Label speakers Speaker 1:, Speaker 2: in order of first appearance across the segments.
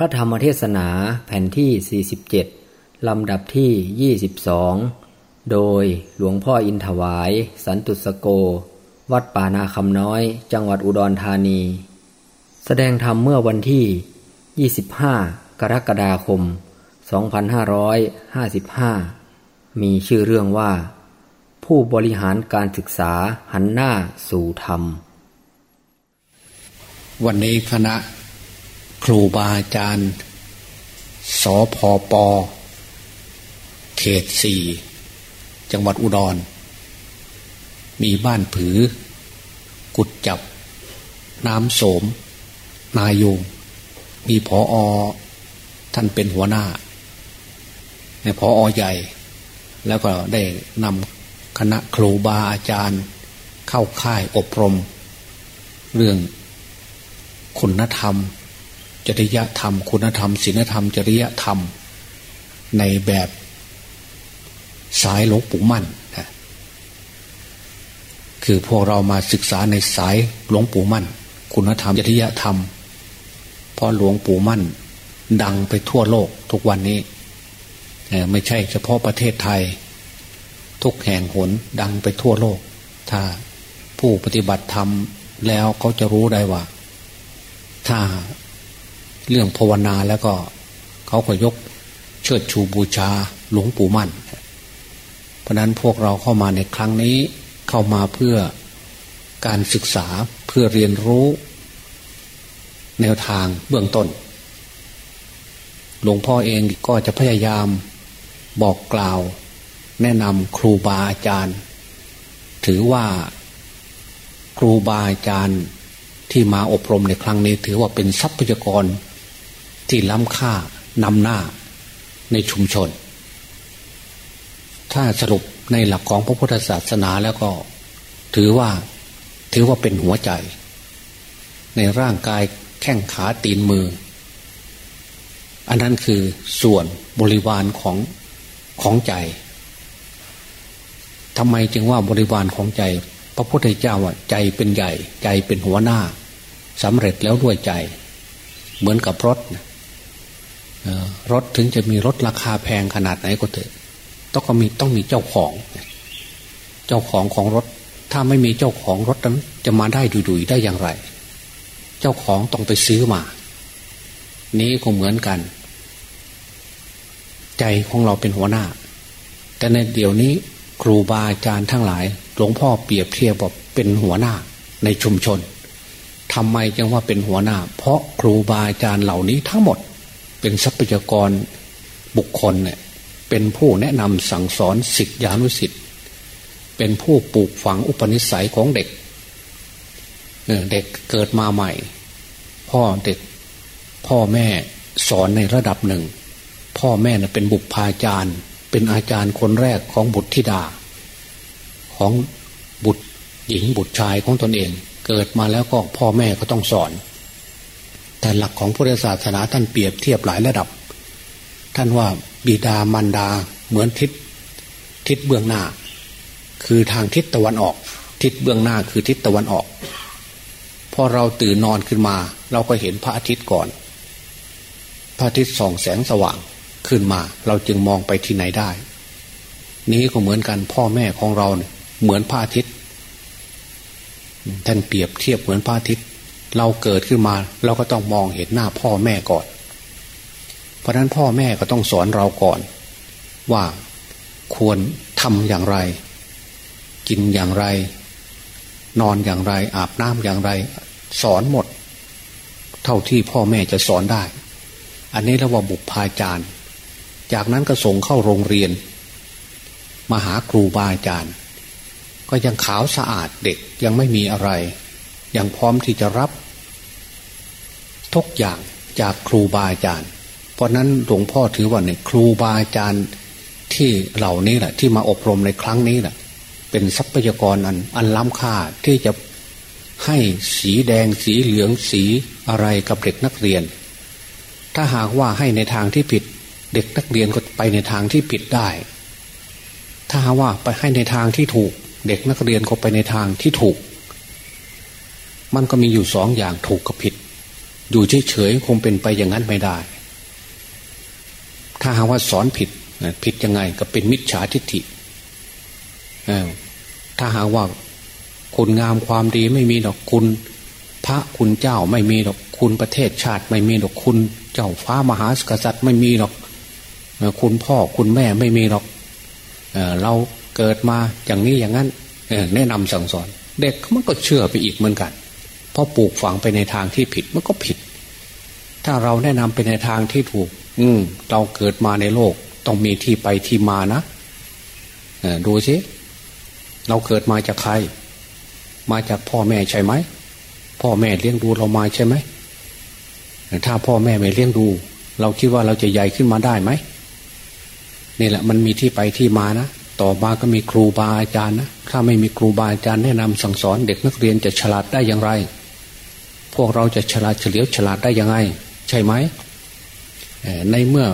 Speaker 1: ระธรรมเทศนาแผ่นที่ 47 ลำดับที่ 22 โดยหลวงพ่ออินถวาย สันตุสโก วัดป่านาคำน้อย จังหวัดอุดรธานี แสดงธรรมเมื่อวันที่ 25 กรกฎาคม 2555 มีชื่อเรื่องว่า ผู้บริหารการศึกษาหันหน้าสู่ธรรม
Speaker 2: วันนี้คณะ ครูบาอาจารย์ สพป เขตสี่ จังหวัดอุดร มีบ้านผือ กุดจับ น้ำโสม นายูงมีพออท่านเป็นหัวหน้าในพออใหญ่ แล้วก็ได้นำคณะครูบาอาจารย์ เข้าค่ายอบรม เรื่องคุณธรรม จริยธรรม คุณธรรมศีลธรรม จริยธรรม ในแบบสายหลวงปู่มั่นนะคือพวกเรามาศึกษาในสายหลวงปู่มั่น คุณธรรมจริยธรรมเพราะหลวงปู่มั่น ดังไปทั่วโลกทุกวันนี้ไม่ใช่เฉพาะประเทศไทย ทุกแห่งหนดังไปทั่วโลก ถ้าผู้ปฏิบัติธรรมแล้วเขาจะรู้ได้ว่า ถ้า เรื่องภาวนาแล้วก็เขาก็ยกเชิดชูบูชาหลวงปู่มั่น เพราะนั้นพวกเราเข้ามาในครั้งนี้เข้ามาเพื่อการศึกษาเพื่อเรียนรู้ แนวทางเบื้องต้น หลวงพ่อเองก็จะพยายามบอกกล่าว แนะนำครูบาอาจารย์ ถือว่าครูบาอาจารย์ที่มาอบรมในครั้งนี้ถือว่าเป็นทรัพยากร ที่ล้ำค่านำหน้าในชุมชน ถ้าสรุปในหลักของพระพุทธศาสนาแล้วก็ถือว่าถือว่าเป็นหัวใจ ในร่างกายแข้งขาตีนมือ อันนั้นคือส่วนบริวารของของใจทำไมจึงว่าบริวารของใจ พระพุทธเจ้าว่าใจเป็นใหญ่ ใจเป็นหัวหน้าสำเร็จแล้วด้วยใจ เหมือนกับรถ รถถึงจะมีรถราคาแพงขนาดไหนก็เถอะต้องมีต้องมีเจ้าของ เจ้าของของรถ ถ้าไม่มีเจ้าของรถนั้น จะมาได้ดุยๆได้อย่างไร เจ้าของต้องไปซื้อมา นี้ก็เหมือนกัน ใจของเราเป็นหัวหน้า แต่ในเดี๋ยวนี้ครูบาอาจารย์ทั้งหลาย หลวงพ่อเปรียบเทียบบอกเป็นหัวหน้าในชุมชนทำไมจึงว่าเป็นหัวหน้า เพราะครูบาอาจารย์เหล่านี้ทั้งหมด เป็นทรัพยากรบุคคลเนี่ยเป็นผู้แนะนำสั่งสอนสิทธิานุสิทธิ์เป็นผู้ปลูกฝังอุปนิสัยของเด็กเด็กเกิดมาใหม่ พ่อเด็ก พ่อแม่สอนในระดับหนึ่ง พ่อแม่เป็นบุพาจารย์ เป็นอาจารย์คนแรกของบุตรธิดา ของบุตรหญิงบุตรชายของตนเอง เกิดมาแล้วก็พ่อแม่ก็ต้องสอน แต่หลักของพุทธศาสนาท่านเปรียบเทียบหลายระดับ ท่านว่าบิดามารดาเหมือนทิศทิศเบื้องหน้า คือทางทิศตะวันออก ทิศเบื้องหน้าคือทิศตะวันออก พอเราตื่นนอนขึ้นมา เราก็เห็นพระอาทิตย์ก่อน พระอาทิตย์ส่องแสงสว่างขึ้นมา เราจึงมองไปที่ไหนได้ นี้ก็เหมือนกันพ่อแม่ของเราเนี่ยเหมือนพระอาทิตย์ท่านเปรียบเทียบเหมือนพระอาทิตย์ เราเกิดขึ้นมาเราก็ต้องมองเห็นหน้าพ่อแม่ก่อน เพราะนั้นพ่อแม่ก็ต้องสอนเราก่อน ว่าควรทำอย่างไร กินอย่างไร นอนอย่างไร อาบน้ำอย่างไร สอนหมด เท่าที่พ่อแม่จะสอนได้ อันนี้เรียกว่าบุพาจารย์ จากนั้นก็ส่งเข้าโรงเรียน มาหาครูบาอาจารย์ ก็ยังขาวสะอาดเด็กยังไม่มีอะไร ยังพร้อมที่จะรับทุกอย่างจากครูบาอาจารย์ เพราะนั้นหลวงพ่อถือว่าเนี่ยครูบาอาจารย์ที่เหล่านี้แหละที่มาอบรมในครั้งนี้แหละเป็นทรัพยากรอันอันล้ำค่าที่จะให้สีแดงสีเหลืองสีอะไรกับเด็กนักเรียน ถ้าหากว่าให้ในทางที่ผิด เด็กนักเรียนก็ไปในทางที่ผิดได้ ถ้าหากว่าไปให้ในทางที่ถูก เด็กนักเรียนก็ไปในทางที่ถูก มันก็มีอยู่สองอย่างถูกกับผิด อยู่เฉยๆคงเป็นไปอย่างนั้นไม่ได้ ถ้าหากว่าสอนผิดผิดยังไงก็เป็นมิจฉาทิฏฐิถ้าหากว่าคุณงามความดีไม่มีดอกคุณ พระคุณเจ้าไม่มีดอกคุณประเทศชาติไม่มีดอกคุณ เจ้าฟ้ามหากษัตริย์ไม่มีดอกคุณพ่อคุณแม่ไม่มีดอกเราเกิดมาอย่างนี้อย่างนั้นแนะนำสั่งสอน เด็กมันก็เชื่อไปอีกเหมือนกัน เพราะปลูกฝังไปในทางที่ผิดมันก็ผิด ถ้าเราแนะนำไปในทางที่ถูก อืมเราเกิดมาในโลก ต้องมีที่ไปที่มานะดูสิเราเกิดมาจากใคร มาจากพ่อแม่ใช่ไหมพ่อแม่เลี้ยงดูเรามาใช่ไหมถ้าพ่อแม่ไม่เลี้ยงดู เราคิดว่าเราจะใหญ่ขึ้นมาได้ไหมนี่แหละมันมีที่ไปที่มานะต่อมาก็มีครูบาอาจารย์นะถ้าไม่มีครูบาอาจารย์แนะนำสั่งสอนเด็กนักเรียนจะฉลาดได้อย่างไร พวกเราจะฉลาดเฉลียวฉลาดได้ยังไง ใช่ไหมในเมื่อ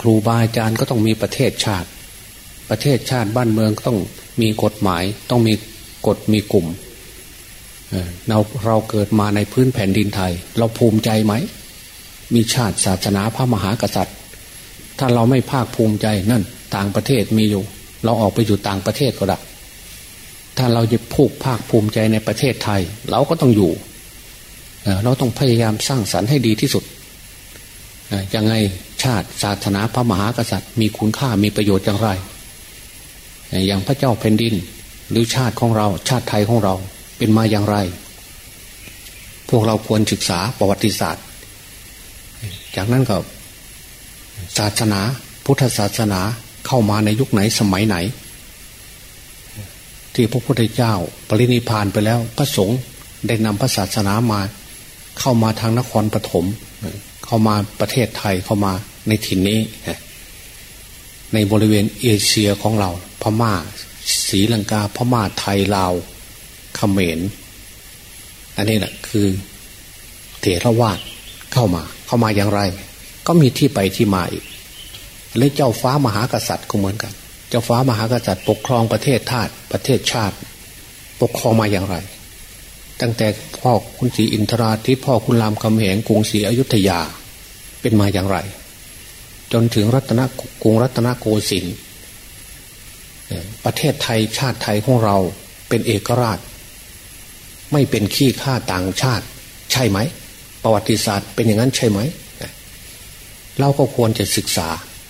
Speaker 2: ครูบาอาจารย์ก็ต้องมีประเทศชาติ ประเทศชาติบ้านเมืองต้องมีกฎหมาย ต้องมีกฎมีกลุ่มเราเราเกิดมาในพื้นแผ่นดินไทย เราภูมิใจไหม มีชาติศาสนาพระมหากษัตริย์ ถ้าเราไม่ภาคภูมิใจนั่นต่างประเทศมีอยู่ เราออกไปอยู่ต่างประเทศก็ได้ถ้าเราจะพูกภาคภูมิใจในประเทศไทย เราก็ต้องอยู่ เราต้องพยายามสร้างสรรค์ให้ดีที่สุดยังไงชาติศาสนาพระมหากษัตริย์ มีคุณค่ามีประโยชน์อย่างไร อย่างพระเจ้าแผ่นดิน หรือชาติของเราชาติไทยของเราเป็นมาอย่างไร พวกเราควรศึกษาประวัติศาสตร์ จากนั้นก็ศาสนาพุทธศาสนาเข้ามาในยุคไหนสมัยไหน ที่พระพุทธเจ้าปรินิพานไปแล้วพระสงฆ์ได้นำพระศาสนามา เข้ามาทางนครปฐมเข้ามาประเทศไทยเข้ามาในถิ่นนี้ ในบริเวณเอเชียของเรา พม่าศรีลังกา พม่าไทยลาวเขมรอันนี้แหละคือเถรวาทเข้ามา เข้ามาอย่างไร ก็มีที่ไปที่มาอีกและเจ้าฟ้ามหากษัตริย์ก็เหมือนกัน เจ้าฟ้ามหากษัตริย์ ปกครองประเทศชาติประเทศชาติ ปกครองมาอย่างไร ตั้งแต่พ่อคุณศรีอินทราทิพ่อคุณรามคำแหงกรุงศรีอยุธยาเป็นมาอย่างไร จนถึงรัตนกรุงรัตนโกสินทร์ประเทศไทยชาติไทยของเราเป็นเอกราช ไม่เป็นขี้ข้าต่างชาติ ใช่ไหม ประวัติศาสตร์เป็นอย่างนั้นใช่ไหมเราก็ควรจะศึกษา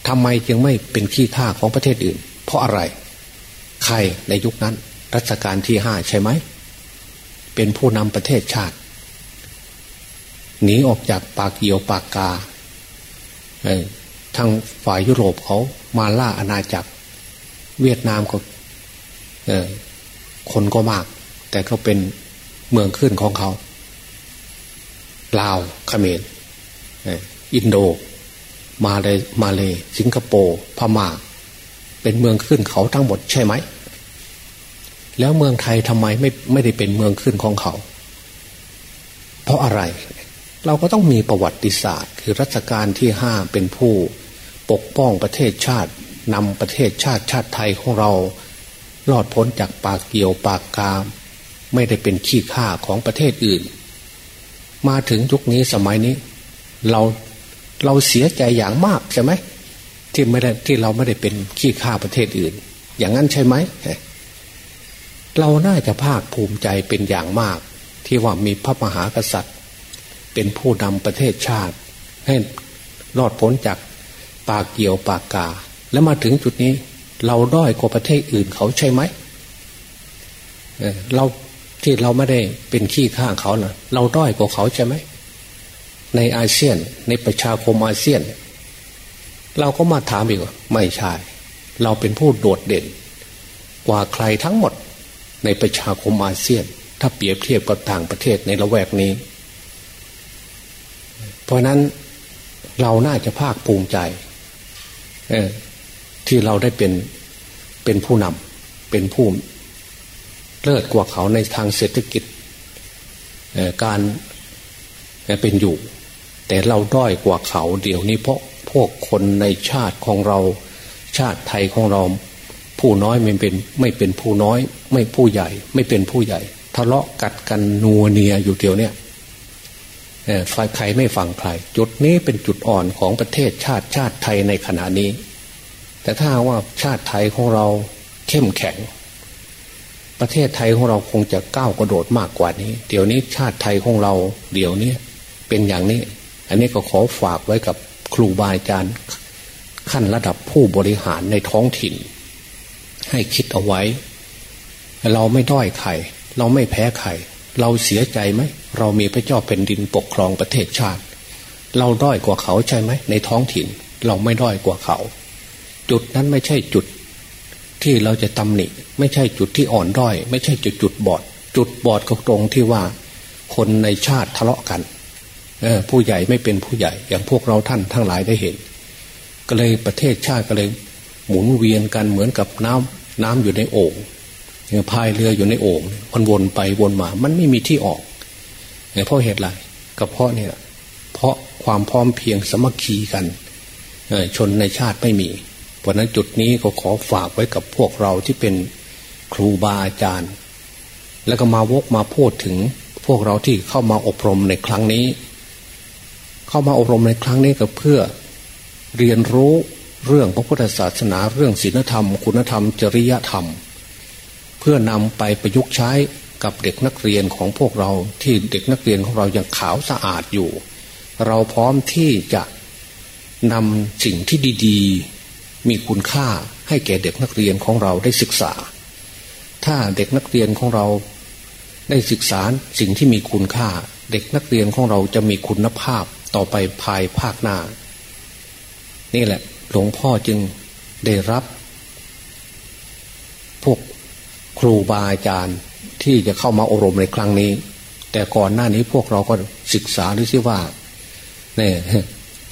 Speaker 2: ทำไมจึงไม่เป็นขี้ข้าของประเทศอื่น เพราะอะไร ใครในยุคนั้น รัชกาลที่ห้าใช่ไหม เป็นผู้นำประเทศชาติหนีออกจากปากเกี่ยวปากกาทางฝ่ายยุโรปเขามาล่าอาณาจักร เวียดนามก็คนก็มาก แต่ก็เป็นเมืองขึ้นของเขาลาวเขมรอินโด มาเลยมาเลยสิงคโปร์พมา่า เป็นเมืองขึ้นเขาทั้งหมดใช่ไหม แล้วเมืองไทยทำไมไม่ไม่ได้เป็นเมืองขึ้นของเขา เพราะอะไร เราก็ต้องมีประวัติศาสตร์ คือรัชกาลที่ห้าเป็นผู้ ปกป้องประเทศชาตินำประเทศชาติชาติไทยของเรารอดพ้นจากปากเกี่ยวปากกาม ไม่ได้เป็นขี้ข้าของประเทศอื่น มาถึงยุคนี้สมัยนี้ เราเราเสียใจอย่างมากใช่ไหมที่ไม่ได้ที่เราไม่ได้เป็นขี้ข้าประเทศอื่น อย่างนั้นใช่ไหม เราน่าจะภาคภูมิใจเป็นอย่างมาก ที่ว่ามีพระมหากษัตริย์ เป็นผู้นำประเทศชาติ ให้รอดพ้นจากปากเกี่ยวปากกา แล้วมาถึงจุดนี้ เราด้อยกว่าประเทศอื่นเขาใช่ไหมเราที่เราไม่ได้เป็นขี้ข้างเขาเนะเราด้อยกว่าเขาใช่ไหมในอาเซียนในประชาคมอาเซียน เราก็มาถามอีกว่าไม่ใช่ เราเป็นผู้โดดเด่น กว่าใครทั้งหมด ในประชาคมอาเซียน ถ้าเปรียบเทียบกับต่างประเทศในละแวกนี้ เพราะนั้นเราน่าจะภาคภูมิใจที่เราได้เป็นเป็นผู้นำเป็นผู้เลิศกว่าเขาในทางเศรษฐกิจการเป็นอยู่ แต่เราด้อยกว่าเขาเดี๋ยวนี้เพราะพวกคนในชาติของเราชาติไทยของเรา ผู้น้อยไม่เป็นไม่เป็นผู้น้อย ไม่ผู้ใหญ่ ไม่เป็นผู้ใหญ่ ทะเลาะกัดกันนัวเนียอยู่เดียวเนี่ยฝ่ายใครไม่ฟังใคร จุดนี้เป็นจุดอ่อนของประเทศชาติชาติไทยในขณะนี้ แต่ถ้าว่าชาติไทยของเราเข้มแข็ง ประเทศไทยของเราคงจะก้าวกระโดดมากกว่านี้ เดี๋ยวนี้ชาติไทยของเรา เดี๋ยวนี้เป็นอย่างนี้ อันนี้ก็ขอฝากไว้กับครูบาอาจารย์ ขั้นระดับผู้บริหารในท้องถิ่น ให้คิดเอาไว้ เราไม่ด้อยใครเราไม่แพ้ใครเราเสียใจไหม เรามีพระเจ้าเป็นดินปกครองประเทศชาติ เราด้อยกว่าเขาใช่ไหม ในท้องถิ่น เราไม่ด้อยกว่าเขา จุดนั้นไม่ใช่จุด ที่เราจะตำหนิ ไม่ใช่จุดที่อ่อนด้อย ไม่ใช่จุดจุดบอด จุดบอดก็ตรงที่ว่า คนในชาติทะเลาะกันผู้ใหญ่ไม่เป็นผู้ใหญ่ อย่างพวกเราท่านทั้งหลายได้เห็น ก็เลยประเทศชาติก็เลย หมุนเวียนกันเหมือนกับน้ำน้ำอยู่ในโอ่งพายเรืออยู่ในโอ่งมันวนไปวนมา มันไม่มีที่ออกเพราะเหตุไรก็เพราะเนี่ยเพราะความพร้อมเพียงสมัคคีกันชนในชาติไม่มีเพราะนั้นจุดนี้ก็ขอฝากไว้กับพวกเราที่เป็นครูบาอาจารย์ แล้วก็มาวกมาพูดถึงพวกเราที่เข้ามาอบรมในครั้งนี้ เข้ามาอบรมในครั้งนี้ก็เพื่อเรียนรู้ เรื่องพระพุทธศาสนาเรื่องศีลธรรม คุณธรรม จริยธรรม เพื่อนำไปประยุกต์ใช้กับเด็กนักเรียนของพวกเราที่เด็กนักเรียนของเรายังขาวสะอาดอยู่ เราพร้อมที่จะนำสิ่งที่ดีๆ มีคุณค่าให้แก่เด็กนักเรียนของเราได้ศึกษา ถ้าเด็กนักเรียนของเราได้ศึกษาสิ่งที่มีคุณค่า เด็กนักเรียนของเราจะมีคุณภาพต่อไปภายภาคหน้า นี่แหละ หลวงพ่อจึงได้รับ พวกครูบาอาจารย์ที่จะเข้ามาอบรมในครั้งนี้ แต่ก่อนหน้านี้พวกเราก็ศึกษาดูซิว่าเนี่ย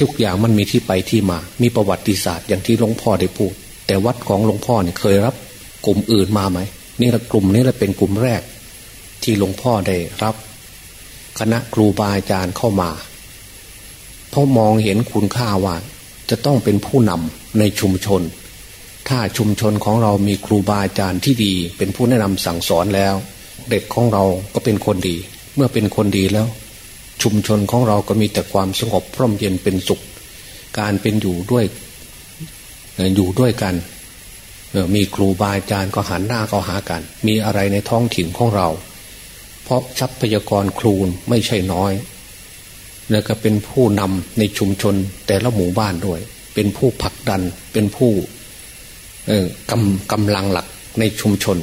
Speaker 2: ทุกอย่างมันมีที่ไปที่มา มีประวัติศาสตร์อย่างที่หลวงพ่อได้พูด แต่วัดของหลวงพ่อเนี่ยเคยรับ กลุ่มอื่นมาไหมนี่ละกลุ่มนี้ละเป็นกลุ่มแรก ที่หลวงพ่อได้รับ คณะครูบาอาจารย์เข้ามา เพราะมองเห็นคุณค่าว่า จะต้องเป็นผู้นำในชุมชน ถ้าชุมชนของเรามีครูบาอาจารย์ที่ดี เป็นผู้แนะนำสั่งสอนแล้ว เด็กของเราก็เป็นคนดี เมื่อเป็นคนดีแล้ว ชุมชนของเราก็มีแต่ความสงบพร่มเย็นเป็นสุข การเป็นอยู่ด้วยอยู่ด้วยกันมีครูบาอาจารย์ก็หันหน้าเข้าหากัน มีอะไรในท้องถิ่นของเรา เพราะทรัพยากรครูไม่ใช่น้อย แล้วก็เป็นผู้นำในชุมชนแต่ละหมู่บ้านด้วย เป็นผู้ผลักดันเป็นผู้กำกำลังหลักในชุมชน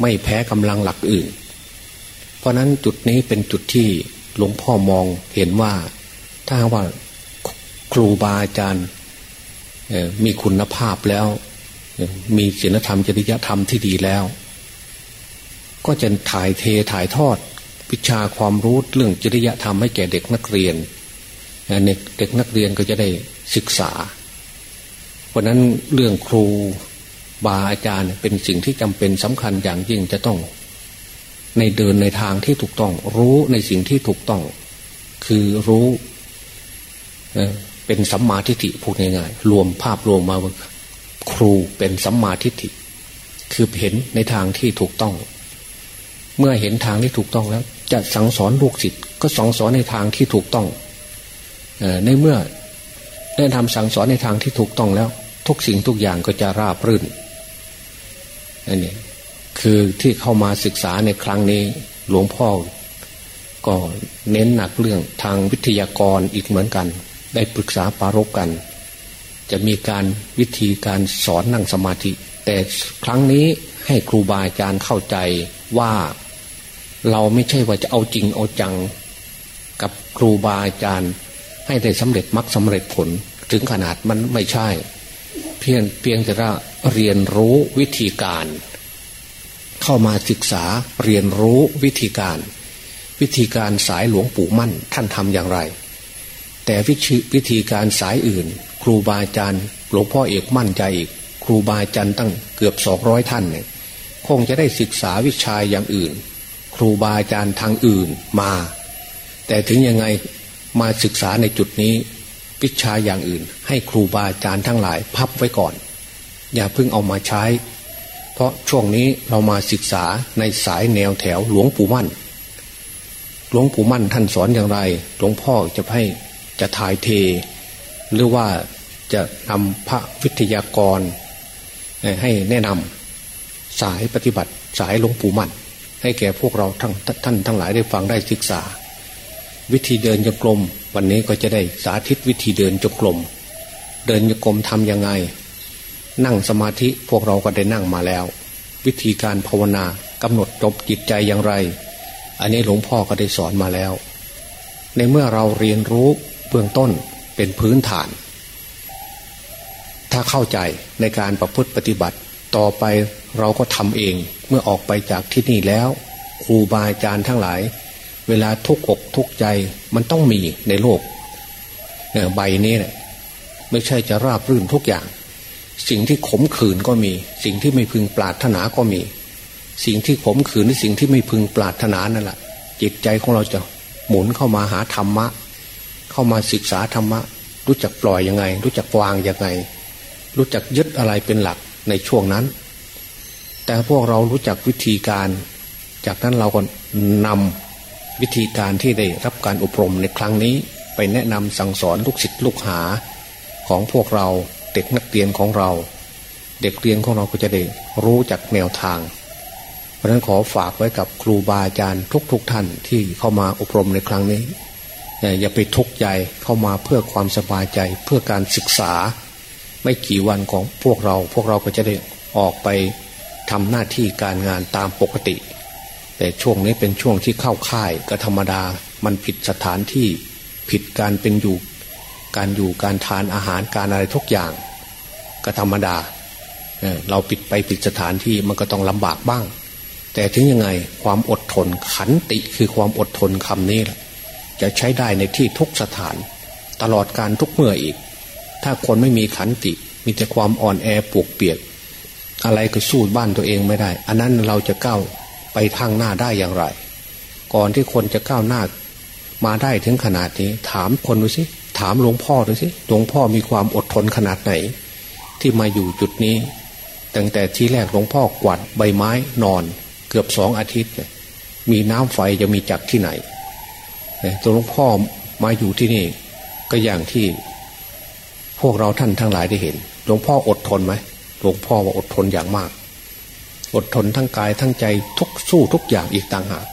Speaker 2: ไม่แพ้กำลังหลักอื่น เพราะนั้นจุดนี้เป็นจุดที่หลวงพ่อมองเห็นว่าถ้าว่าครูบาอาจารย์มีคุณภาพแล้ว มีศีลธรรมจริยธรรมที่ดีแล้ว ก็จะถ่ายเทถ่ายทอด วิชาความรู้เรื่องจริยธรรมให้แก่เด็กนักเรียนเด็กนักเรียนก็จะได้ศึกษา เพราะนั้นเรื่องครูบาอาจารย์เป็นสิ่งที่จำเป็นสำคัญอย่างยิ่งจะต้อง ในเดินในทางที่ถูกต้อง รู้ในสิ่งที่ถูกต้อง คือรู้เป็นสัมมาทิฏฐิพูดง่ายๆรวมภาพรวมมาว่าครูเป็นสัมมาทิฏฐิคือเห็นในทางที่ถูกต้อง เมื่อเห็นทางที่ถูกต้องแล้ว จะสั่งสอนลูกศิษย์ก็สั่งสอนในทางที่ถูกต้องในเมื่อได้ทำสั่งสอนในทางที่ถูกต้องแล้ว ทุกสิ่งทุกอย่างก็จะราบรื่นอันนี้คือที่เข้ามาศึกษาในครั้งนี้หลวงพ่อ ก็เน้นหนักเรื่องทางวิทยากรอีกเหมือนกัน ได้ปรึกษาปารกกัน จะมีการวิธีการสอนนั่งสมาธิ แต่ครั้งนี้ให้ครูบาอาจารย์เข้าใจว่า เราไม่ใช่ว่าจะเอาจริงเอาจัง กับครูบาอาจารย์ ให้ได้สำเร็จมรรคสาเร็จผล ถึงขนาดมันไม่ใช่ เพียงเพียงแต่ว่าเรียนรู้วิธีการ เข้ามาศึกษาเรียนรู้วิธีการ วิธีการสายหลวงปู่มั่นท่านทำอย่างไร แต่วิวิธีการสายอื่น ครูบาอาจารย์หลวงพ่อเอกมั่นใจอีกครูบาอาจารย์ตั้งเกือบสองร้อยท่านเนี่ยคงจะได้ศึกษาวิชาอย่างอื่น ครูบาอาจารย์ทางอื่นมา แต่ถึงยังไงมาศึกษาในจุดนี้วิชาอย่างอื่น ให้ครูบาอาจารย์ทั้งหลายพับไว้ก่อน อย่าเพิ่งเอามาใช้ เพราะช่วงนี้เรามาศึกษาในสายแนวแถวหลวงปู่มั่น หลวงปู่มั่นท่านสอนอย่างไร หลวงพ่อจะให้จะถ่ายเท หรือว่าจะนำพระวิทยากรให้แนะนำสายปฏิบัติสายหลวงปู่มั่น ให้แก่พวกเราทั้งท่านทั้งหลายได้ฟังได้ศึกษา วิธีเดินจงกรมวันนี้ก็จะได้สาธิตวิธีเดินจงกรมเดินจงกรมทำยังไง นั่งสมาธิพวกเราก็ได้นั่งมาแล้ว วิธีการภาวนากำหนดจบจิตใจอย่างไร อันนี้หลวงพ่อก็ได้สอนมาแล้ว ในเมื่อเราเรียนรู้เบื้องต้นเป็นพื้นฐาน ถ้าเข้าใจในการประพฤติปฏิบัติต่อไป เราก็ทำเองเมื่อออกไปจากที่นี่แล้วครูบาอาจารย์ทั้งหลาย เวลาทุกอกทุกใจมันต้องมีในโลกใบนี้เนี่ยไม่ใช่จะราบรื่นทุกอย่าง สิ่งที่ขมขื่นก็มี สิ่งที่ไม่พึงปรารถนาก็มี สิ่งที่ขมขื่นหรือสิ่งที่ไม่พึงปรารถนานั่นแหละจิตใจของเราจะหมุนเข้ามาหาธรรมะ เข้ามาศึกษาธรรมะ รู้จักปล่อยยังไง รู้จักวางยังไง รู้จักยึดอะไรเป็นหลักในช่วงนั้น แต่พวกเรารู้จักวิธีการ จากนั้นเราก็นำวิธีการที่ได้รับการอบรมในครั้งนี้ ไปแนะนำสั่งสอนลูกศิษย์ลูกหาของพวกเราเด็กนักเรียนของเรา เด็กเรียนของเราก็จะได้รู้จักแนวทาง เพราะนั้นขอฝากไว้กับครูบาอาจารย์ทุกๆทท่านที่เข้ามาอบรมในครั้งนี้ อย่าไปทุกข์ใจเข้ามาเพื่อความสบายใจเพื่อการศึกษา ไม่กี่วันของพวกเราพวกเราก็จะได้ออกไป ทำหน้าที่การงานตามปกติ แต่ช่วงนี้เป็นช่วงที่เข้าค่ายก็ธรรมดามันผิดสถานที่ผิดการเป็นอยู่การอยู่การทานอาหารการอะไรทุกอย่าง ก็ธรรมดาเราปิดไปปิดสถานที่มันก็ต้องลำบากบ้าง แต่ถึงยังไงความอดทนขันติคือความอดทนคำนี้แหละจะใช้ได้ในที่ทุกสถาน ตลอดการทุกเมื่ออีก ถ้าคนไม่มีขันติ มีแต่ความอ่อนแอปวกเปียก อะไรก็สู้บ้านตัวเองไม่ได้ อันนั้นเราจะก้าวไปทางหน้าได้อย่างไร ก่อนที่คนจะก้าวหน้า มาได้ถึงขนาดนี้ ถามคนดูสิ ถามหลวงพ่อดูสิ หลวงพ่อมีความอดทนขนาดไหน ที่มาอยู่จุดนี้ ตั้งแต่ทีแรกหลวงพ่อกวาดใบไม้นอน เกือบสองอาทิตย์ มีน้ำไฟจะมีจากที่ไหนตัวหลวงพ่อมาอยู่ที่นี่ ก็อย่างที่ พวกเราท่านทั้งหลายได้เห็น หลวงพ่ออดทนไหม หลวงพ่อว่าอดทนอย่างมาก อดทนทั้งกายทั้งใจทุกสู้ทุกอย่างอีกต่างหาก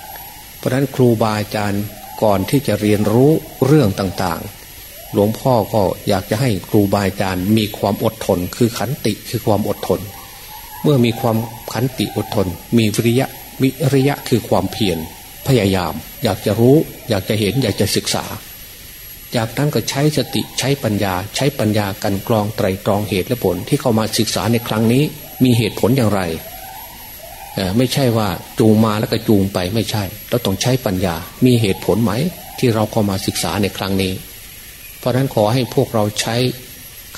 Speaker 2: เพราะนั้นครูบาอาจารย์ก่อนที่จะเรียนรู้เรื่องต่างๆ หลวงพ่อก็อยากจะให้ครูบาอาจารย์มีความอดทน คือขันติคือความอดทน เมื่อมีความขันติอดทน มีวิริยะวิริยะคือความเพียรพยายาม อยากจะรู้ อยากจะเห็นอยากจะศึกษา จากนั้นก็ใช้สติใช้ปัญญา ใช้ปัญญากันกรองไตรตรองเหตุและผลที่เข้ามาศึกษาในครั้งนี้ มีเหตุผลอย่างไร ไม่ใช่ว่าจูงมาแล้วก็จูงไปไม่ใช่ เราต้องใช้ปัญญา มีเหตุผลไหม ที่เราเข้ามาศึกษาในครั้งนี้ เพราะนั้นขอให้พวกเราใช้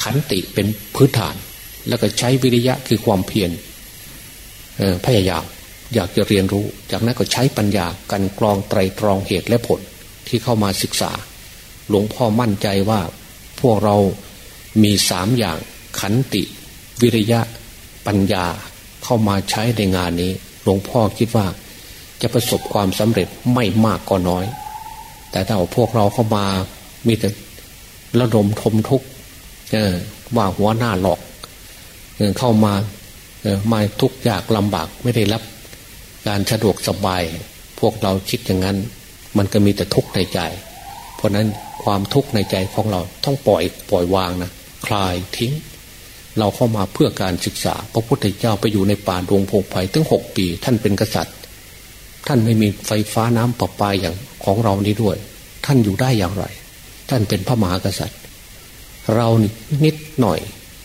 Speaker 2: ขันติเป็นพื้นฐาน แล้วก็ใช้วิริยะคือความเพียรพยายามอยากจะเรียนรู้ จากนั้นก็ใช้ปัญญากันกรองไตรตรองเหตุและผลที่เข้ามาศึกษา หลวงพ่อมั่นใจว่าพวกเรามีสามอย่างขันติ วิริยะ ปัญญาเข้ามาใช้ในงานนี้ หลวงพ่อคิดว่าจะประสบความสำเร็จไม่มากก็น้อย แต่ถ้าพวกเราเข้ามามีแต่ระดมทมทุกว่าหัวหน้าหลอกเข้ามามาทุกยากลำบากไม่ได้รับ การสะดวกสบาย พวกเราคิดอย่างนั้น มันก็มีแต่ทุกข์ในใจ เพราะนั้น ความทุกข์ในใจของเราต้องปล่อยปล่อยวางนะคลายทิ้ง เราเข้ามาเพื่อการศึกษา พระพุทธเจ้าไปอยู่ในป่าดงพงไผ่ถึงหกปี ท่านเป็นกษัตริย์ ท่านไม่มีไฟฟ้าน้ำประปาอย่างของเรานี้ด้วย ท่านอยู่ได้อย่างไร ท่านเป็นพระมหากษัตริย์ เรานิดหน่อย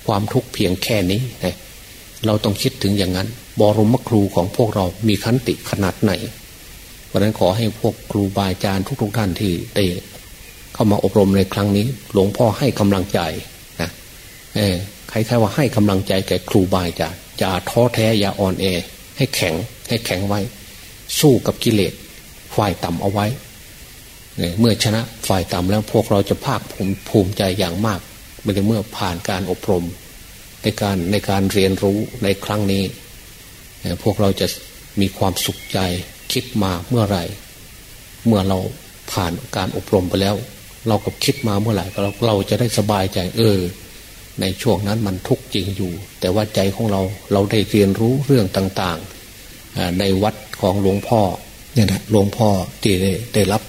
Speaker 2: ความทุกข์เพียงแค่นี้นะเราต้องคิดถึงอย่างนั้น บรมครูของพวกเรามีขันติขนาดไหน เพราะนั้นขอให้พวกครูบาอาจารย์ทุกๆท่านที่ได้ เข้ามาอบรมในครั้งนี้ หลวงพ่อให้กำลังใจนะเออใครๆว่าให้กำลังใจแก่ครูบาอาจารย์อย่าท้อแท้อย่าอ่อนแอ ให้แข็งให้แข็งไว้ สู้กับกิเลสฝ่ายต่ำเอาไว้เมื่อชนะฝ่ายต่ำแล้วพวกเราจะภาคภูมิใจอย่างมากเมื่อผ่านการอบรม ในการในการเรียนรู้ในครั้งนี้ พวกเราจะมีความสุขใจคิดมาเมื่อไหร่ เมื่อเราผ่านการอบรมไปแล้ว เราก็คิดมาเมื่อไหร่เราเราจะได้สบายใจเออ ในช่วงนั้นมันทุกข์จริงอยู่ แต่ว่าใจของเราเราได้เรียนรู้เรื่องต่างๆ ในวัดของหลวงพ่อเนี่ยนะหลวงพ่อที่ได้ได้รับ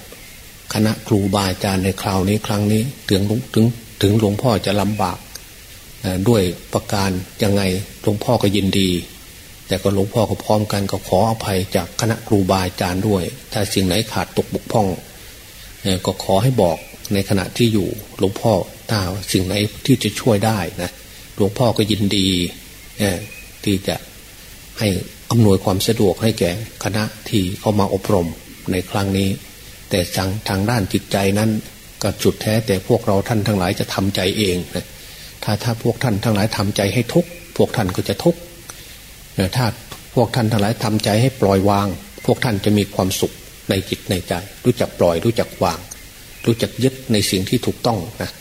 Speaker 2: คณะครูบาอาจารย์ในคราวนี้ครั้งนี้ ถึงถึงถึงหลวงพ่อจะลำบากด้วยประการยังไงหลวงพ่อก็ยินดี แต่ก็หลวงพ่อก็พร้อมกันก็ขออภัยจากคณะครูบาอาจารย์ด้วย ถ้าสิ่งไหนขาดตกบกพร่องก็ขอให้บอก ในขณะที่อยู่หลวงพ่อถ้าสิ่งไหนที่จะช่วยได้นะหลวงพ่อก็ยินดีที่จะให้อำนวยความสะดวกให้แก่คณะที่เข้ามาอบรมในครั้งนี้ แต่ทางทางด้านจิตใจนั้นก็จุดแท้แต่พวกเราท่านทั้งหลายจะทำใจเองนะถ้าถ้าพวกท่านทั้งหลายทำใจให้ทุกพวกท่านก็จะทุกถ้าพวกท่านทั้งหลายทำใจให้ปล่อยวาง พวกท่านจะมีความสุขในจิตในใจ รู้จักปล่อยรู้จักวาง รู้จักยึดในสิ่งที่ถูกต้องนะ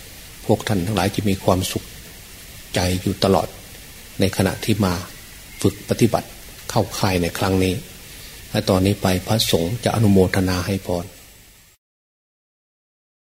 Speaker 2: พวกท่านทั้งหลายจะมีความสุขใจอยู่ตลอด ในขณะที่มาฝึกปฏิบัติเข้าค่ายในครั้งนี้ และตอนนี้ไปพระสงฆ์จะอนุโมทนาให้พร